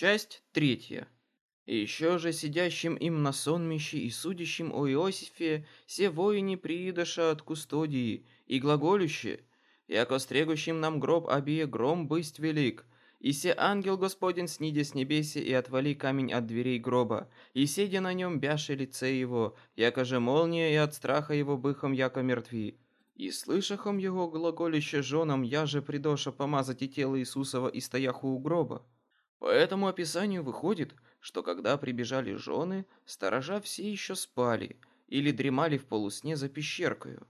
Часть третья. еще же сидящим им на сонмище и судящим о Иосифе все воини приидоша от кустодии, и глаголюще, яко стрегущим нам гроб обие гром бысть велик, и се ангел Господень сниде с небеси и отвали камень от дверей гроба, и седя на нем бяше лице его, яко же молния и от страха его быхом яко мертви. И слышахом его глаголище женам, я же придоша помазать и тело Иисусова и стояху у гроба. По этому описанию выходит, что когда прибежали жены, сторожа все еще спали или дремали в полусне за пещеркою.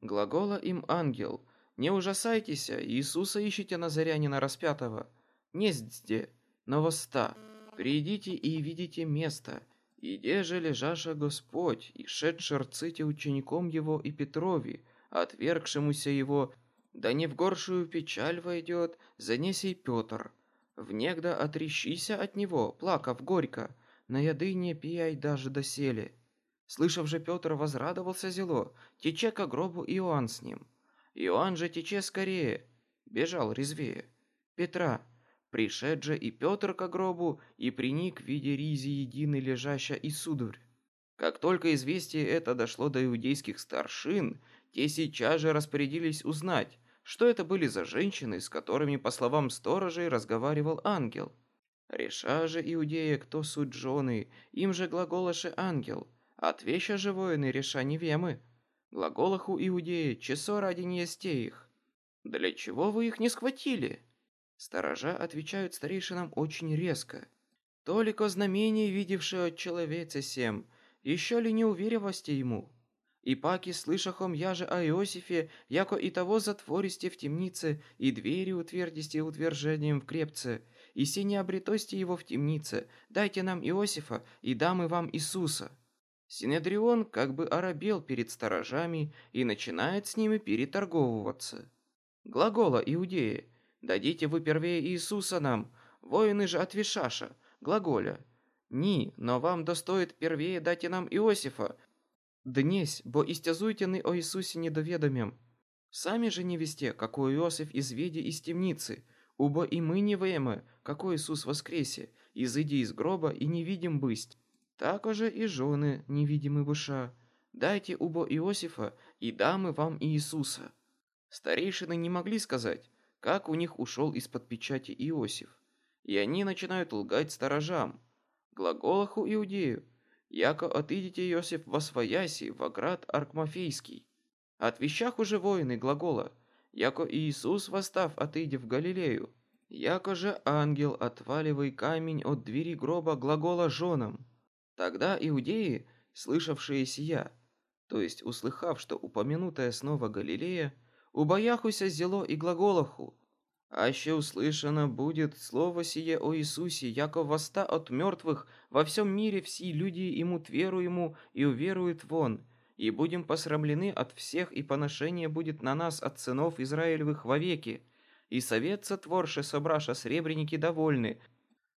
Глагола им ангел, не ужасайтесь, Иисуса ищите Назарянина распятого. Нездде, но воста, придите и видите место, иде же лежаша Господь, и шедше рците учеником его и Петрови, отвергшемуся его, да не в горшую печаль войдет, занесей Петр, Внегда отрещися от него, плакав горько, на яды не пияй даже доселе. Слышав же Петр возрадовался зело, тече к гробу Иоанн с ним. Иоанн же тече скорее, бежал резвее. Петра, пришед же и Петр к гробу, и приник в виде ризи единый лежаща и судурь. Как только известие это дошло до иудейских старшин, те сейчас же распорядились узнать, что это были за женщины, с которыми, по словам сторожей, разговаривал ангел. Реша же иудея, кто суть жены, им же глаголаше ангел, отвеща же воины реша не вемы. Глаголаху иудея, часо ради не есте их. Для чего вы их не схватили? Сторожа отвечают старейшинам очень резко. Только знамение, видевшее от человеца сем, еще ли не уверивости ему? И паки слышахом я же о Иосифе, яко и того затвористе в темнице, и двери утвердисте утверждением в крепце, и се не обретости его в темнице, дайте нам Иосифа, и дамы вам Иисуса». Синедрион как бы оробел перед сторожами и начинает с ними переторговываться. Глагола Иудеи, дадите вы первее Иисуса нам, воины же от Вишаша, глаголя. Ни, но вам достоит первее дайте нам Иосифа, Днесь, бо истязуйте о Иисусе недоведомем. Сами же не весте, какой Иосиф изведи из темницы, убо и мы не веме, какой Иисус воскресе, изыди из гроба и не видим бысть. Так же и жены невидимы выша. Дайте убо Иосифа, и дамы вам Иисуса». Старейшины не могли сказать, как у них ушел из-под печати Иосиф. И они начинают лгать сторожам. Глаголаху Иудею, яко отидите Иосиф во свояси, в оград Аркмафейский. От вещах уже воины глагола, яко Иисус восстав отыдя в Галилею, яко же ангел отваливай камень от двери гроба глагола женам. Тогда иудеи, слышавшие сия, то есть услыхав, что упомянутая снова Галилея, убояхуся зело и глаголаху, Аще услышано будет слово сие о Иисусе, яко воста от мертвых во всем мире все люди ему тверу ему и уверуют вон, и будем посрамлены от всех, и поношение будет на нас от сынов Израилевых вовеки. И совет сотворше собраша сребреники довольны,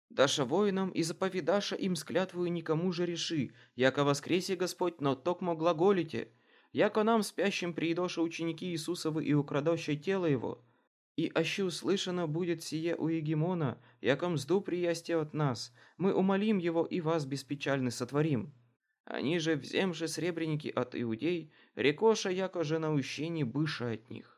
Даша воинам и заповедаша им склятвую никому же реши, яко воскресе Господь, но токмо глаголите, яко нам спящим приидоша ученики Иисусовы и украдощей тело его, и аще услышано будет сие у Егемона, яко мзду приясте от нас, мы умолим его и вас беспечально сотворим. Они же, вземши сребреники от иудей, рекоша, яко же наущение быша от них.